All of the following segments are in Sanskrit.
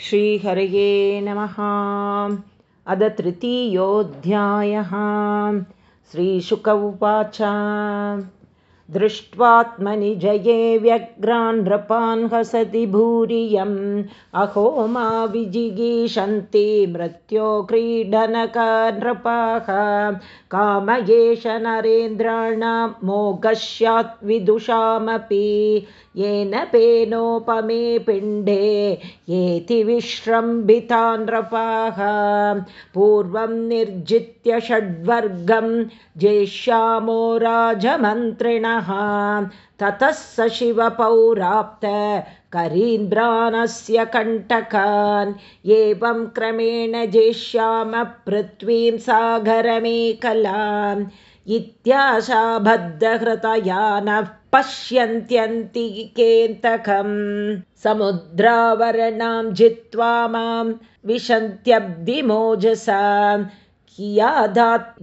श्रीहरये नमः। अद तृतीयोऽध्यायः। श्रीशुक उवाच दृष्ट्वात्मनि जये व्यग्रान् नृपान् हसति भूरियम्। अहो मा विजिगीषन्ति मृत्यो क्रीडनकनृपाः काम एष नरेन्द्राणां मोघ स्यात् विदुषामपि। येन पेनोपमे पिण्डे येति विश्रम्भिता नृपाः। पूर्वं निर्जित्य षड्वर्गं जेष्यामो राजमन्त्रिणः ततः स शिवपौराप्त करीन्द्रानस्य कण्टकान्। एवं क्रमेण जेष्याम पृथ्वीं सागरमेकलाम् इत्याशाबद्धहृतया नः पश्यन्त्यन्तिकेन्तकं समुद्रावरणां जित्वा मां विशन्त्यब्धिमोजसा। कियादात्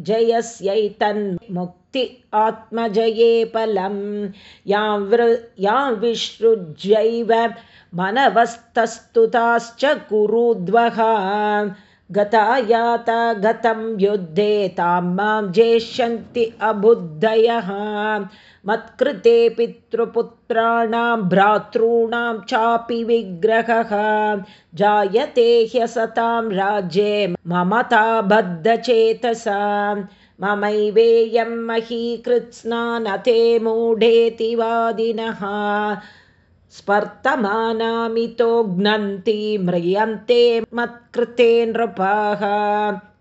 आत्मजये फलं। यां यां विसृज्यैव मनवस्तस्तुताश्च कुरुद्वः। गता याता गतं युद्धे तां मां जेष्यन्ति अबुद्धयः। मत्कृते पितृपुत्राणां भ्रातॄणां चापि विग्रहः। जायते ह्यसतां राज्ये ममता बद्धचेतसा ममैवेयं महीकृत्स्ना न ते मूढेति वादिनः। स्पर्तमानामितो घ्नन्ति म्रियन्ते मत्कृते नृपाः।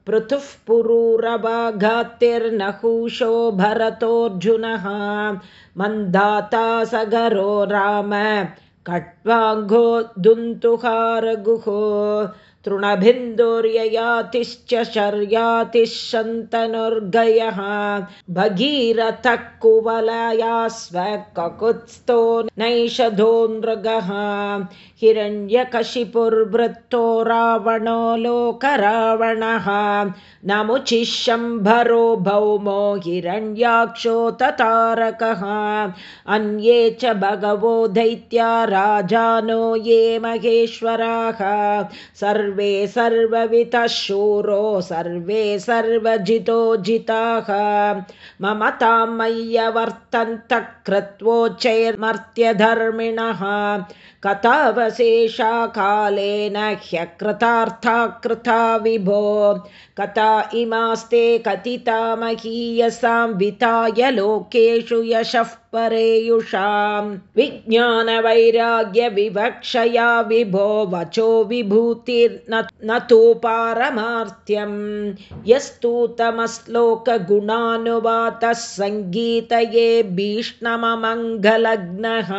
पृथुः पुरूरवाघातिर्नहुषो भरतोऽर्जुनः। मन्दाता सगरो राम। कट्वाङ्घो दुन्तुहारगुहो तृणबिन्दुर्ययातिश्च शर्यातिः शन्तनुर्गयः भगीरथः कुवलया स्वककुत्स्थो नैषधो नृगः हिरण्यकशिपुर्वृत्तो रावणो लोकरावणः। नमुचिशम्भरो भौमो हिरण्याक्षो ततारकः। अन्ये च भगवो दैत्या राजानो ये महेश्वराः। सर्वे सर्ववितः शूरो सर्वे सर्वजितो जिताः। मम मय्यवर्तन्तः कृत्वोच्चैर्मर्त्यधर्मिणः कथावशेषा कालेन ह्यकृतार्था कृता विभो। कथा इमास्ते कथिता महीयसां विताय लोकेषु यशः परेयुषां विज्ञानवैराग्यविवक्षया विभो वचो विभूतिर्न न तु पारमार्थ्यं यस्तुतमश्लोकगुणानुवातः सङ्गीतये भीष्णममङ्गलग्नः।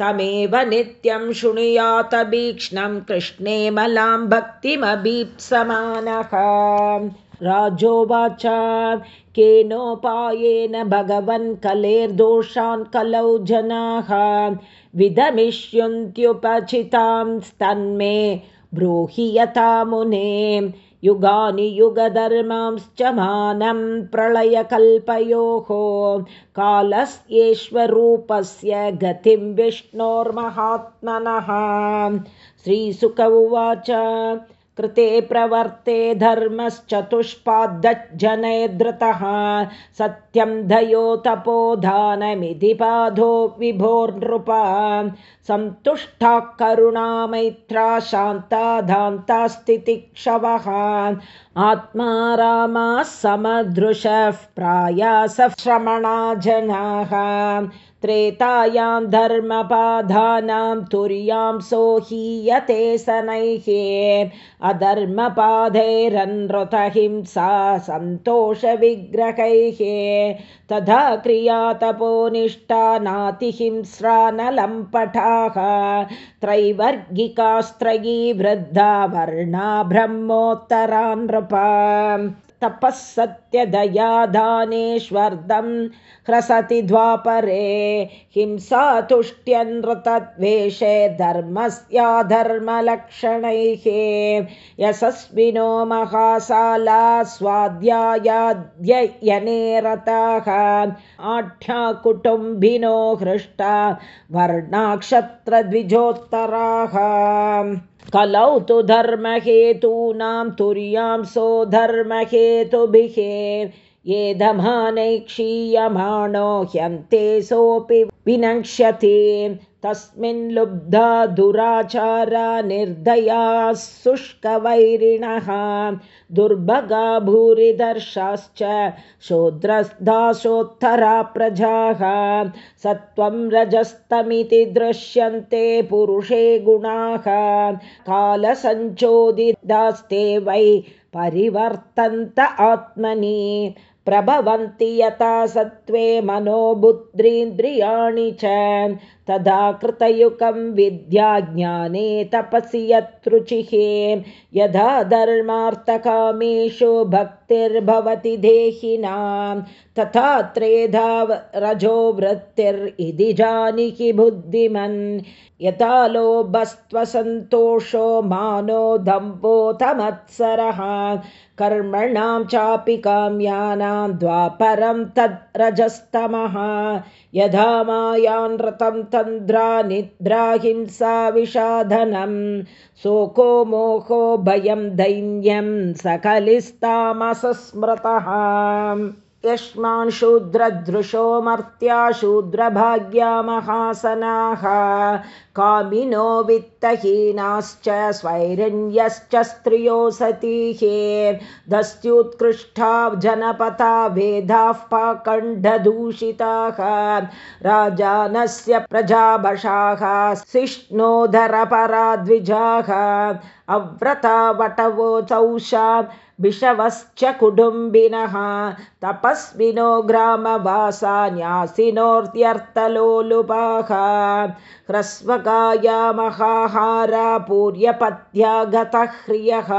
तमेव नित्यं शृणुयातभीक्ष्णं कृष्णे मलां भक्तिमभीप्समानः। राजोवाच केनोपायेन भगवन् कलेर्दोषान् कलौ जनाः विधमिष्यन्त्युपचितांस्तन्मे ब्रूहि यथा मुने युगानि युगधर्मांश्च मानं प्रलयकल्पयोः। कालस्येश्वरूपस्य गतिं विष्णोर्महात्मनः। श्रीसुक उवाच कृते प्रवर्ते धर्मश्चतुष्पादज्जनैर्धृतः सत्यं धयो तपोधानमिति पाधो विभोर्नृपा। सन्तुष्टा करुणामैत्रा शान्ता धान्तास्तितिक्षवः आत्मा रामाः समदृशः प्रायासः श्रमणा जनाः त्रेतायां धर्मपाधानां तुर्यां सोहीयते शनैः अधर्मपाधैरनृतहिंसा सन्तोषविग्रहैः। तथा क्रियातपोनिष्ठा नातिहिंस्रा न लम्पटाः त्रैवर्गिकास्त्रयी वृद्धा वर्णा ब्रह्मोत्तरा नृपा तपः सत्यदयादानेष्वर्धं ह्रसति द्वापरे हिंसा तुष्ट्यनृतद्वेषे धर्मस्याधर्मलक्षणैः यशस्विनो महासाला स्वाध्यायाद्ययने रताः आढ्याकुटुम्बिनो हृष्टा वर्णाक्षत्रद्विजोत्तराः कलौ तु धर्महेतूनां तुर्यांसो धर्महेतुभिः ये दमानैक्षीयमाणो ह्यन्ते सोऽपि विनक्ष्यति तस्मिन् लुब्धा दुराचारा निर्दयाः शुष्कवैरिणः दुर्भगा भूरिदर्शाश्च शूद्रदासोत्तरा प्रजाः। सत्त्वं रजस्तमिति दृश्यन्ते पुरुषे गुणाः कालसञ्चोदिदास्ते वै परिवर्तन्त आत्मनि। प्रभवन्ति यथा सत्त्वे मनोबुद्ध्रीन्द्रियाणि च। तदा कृतयुकं विद्याज्ञाने तपसि यत्रुचिः यदा धर्मार्थकामेषु भक्तिर्भवति देहिनां तथा त्रेधा रजो वृत्तिर् जानिहि बुद्धिमन्। यथा लोभस्त्वसन्तोषो मानो दम्भोतमत्सरः कर्मणां चापि काम्यानां द्वापरं तद् रजस्तमः यथा मायानृतं तन्द्रा निद्राहिंसा विषादनं शोको मोहो भयं दैन्यं सकलिस्तामसस्मृतः यस्मान् शूद्रदृशो मर्त्या शूद्रभाग्या महासनाः कामिनो वित्तहीनाश्च स्वैरण्यश्च स्त्रियो सतीः। दस्त्युत्कृष्टा जनपथा वेदाः पाकण्डदूषिताः राजानस्य प्रजाभषाः शिष्णोधरपराद्विजाः अव्रता वटवोचौषा भिषवश्च कुटुम्बिनः तपस्विनो ग्रामवासा न्यासिनोर्त्यर्थलोलुपाः ह्रस्वकाया महाहारा पूर्यपत्या गतह्रियः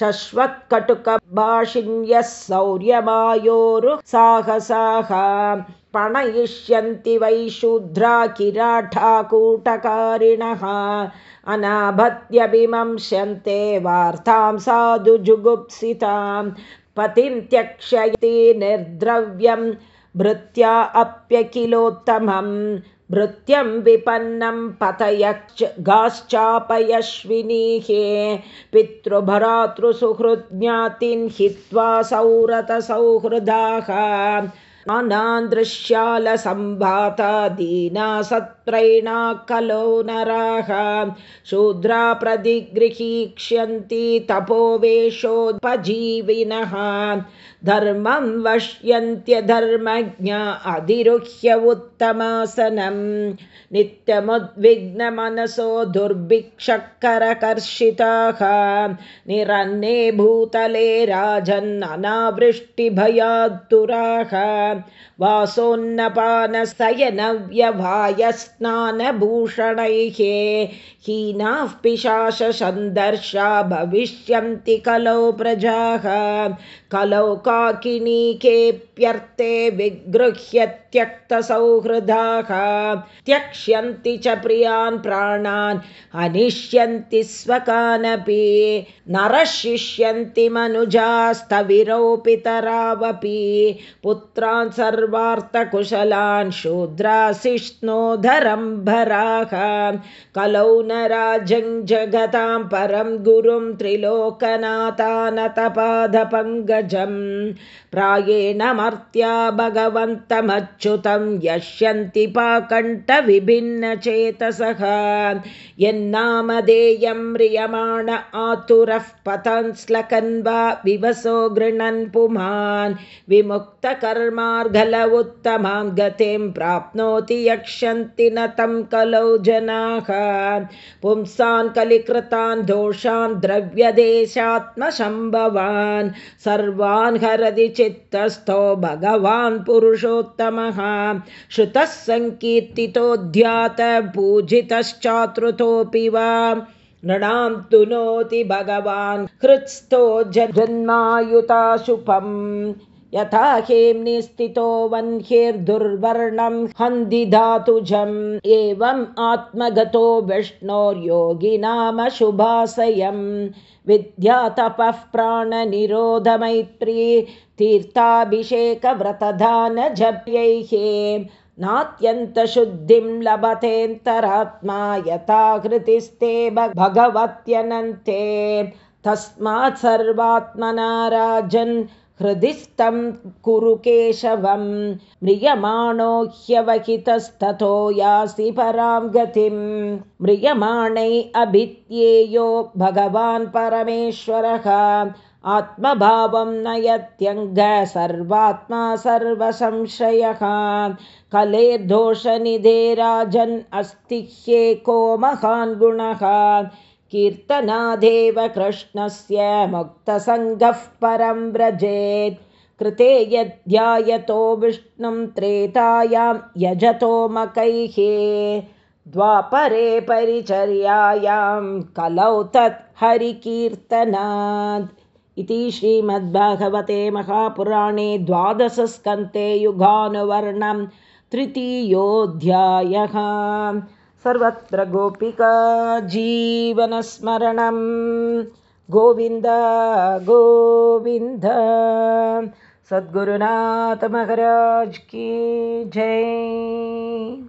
शश्वत्कटुकभाषिण्यः सौर्यमायोरुसाहसाः पणयिष्यन्ति वै शूद्रा किराठाकूटकारिणः अनाभत्यभिमंस्यन्ते वार्तां साधु जुगुप्सितां पतिं त्यक्षयति निर्द्रव्यं भृत्या अप्यखिलोत्तमं भृत्यं विपन्नं पतयश्च गाश्चापयश्विनीः पितृभरातृसुहृज्ञातिन् हित्वा सौरतसौहृदाः अनान्दृश्यालसम्भाता दीना सत्रैणा कलो नराः। शूद्रा प्रतिगृहीक्ष्यन्ति तपोवेशोपजीविनः धर्मं वश्यन्त्यधर्मज्ञा अधिरुह्य उत्तमासनं। नित्यमुद्विग्नमनसो दुर्भिक्षकरकर्षिताः। निरन्ने भूतले राजन्ननावृष्टिभयात्तुराः वासोन्नपानशयनव्यवायस्नानभूषणैः हीनाः पिशाशन्दर्शा भविष्यन्ति कलौ प्रजाः। कलौ काकिनीकेऽप्यर्थे विगृह्य त्यक्तसौहृदाः त्यक्ष्यन्ति च प्रियान् प्राणान् हनिष्यन्ति स्वकानपि। नरशिष्यन्ति मनुजास्तविरोपितरावपि। पुत्रान् सर्वार्थकुशलान् शूद्राशिष्णोधरम्भराः कलौ न जगतां परं गुरुं त्रिलोकनाथानतपादपङ्गजम् प्रायेण मर्त्या भगवन्तमच्युतं यश्यन्ति पाकण्ठविभिन्नचेतसः यन्नामधेयं म्रियमाण आतुरः पतन् वा विवसो गृह्णन् पुमान्। विमुक्तकर्मार्गल उत्तमां गतिं प्राप्नोति यक्षन्ति न तं कलौ जनाः। पुंसान् कलिकृतान् दोषान् द्रव्यदेशात्मशम्भवान् सर्वान् हरदि चित्तस्थो भगवान् पुरुषोत्तमः। श्रुतः सङ्कीर्तितोऽध्यात नृणां तु नोति भगवान् हृत्स्थो जन्मायुताशुपम् यथा हेम्नि स्थितो वह्निर्दुर्वर्णं हन्दिधातुजम् एवम् आत्मगतो विष्णोर्योगिनामशुभाशयम्। विद्यातपः प्राणनिरोधमैत्री तीर्थाभिषेकव्रतधानजप्यैः नात्यन्तशुद्धिं लभतेऽन्तरात्मा यथा कृतिस्ते भगवत्यनन्ते। तस्मात् सर्वात्मना राजन् हृदिस्थं कुरु केशवं म्रियमाणो ह्यवहितस्ततो यासि परां गतिं म्रियमाणै अभित्येयो भगवान् परमेश्वरः। आत्मभावं नयत्यङ्ग सर्वात्मा सर्वसंशयः कलेर्दोषनिधे राजन् अस्ति ह्येको महान् गुणः। कीर्तनादेव कृष्णस्य मुक्तसङ्गः परं व्रजेत्। कृते यध्यायतो विष्णुं त्रेतायां यजतो मकैः। द्वापरे परिचर्यायां कलौ तत् हरिकीर्तनात्। इति श्रीमद्भागवते महापुराणे द्वादशस्कन्ते युगानुवर्णं तृतीयोऽध्यायः। सर्वत्र गोपिका जीवनस्मरणं। गोविन्द गोविन्द। सद्गुरुनाथमहराज की जय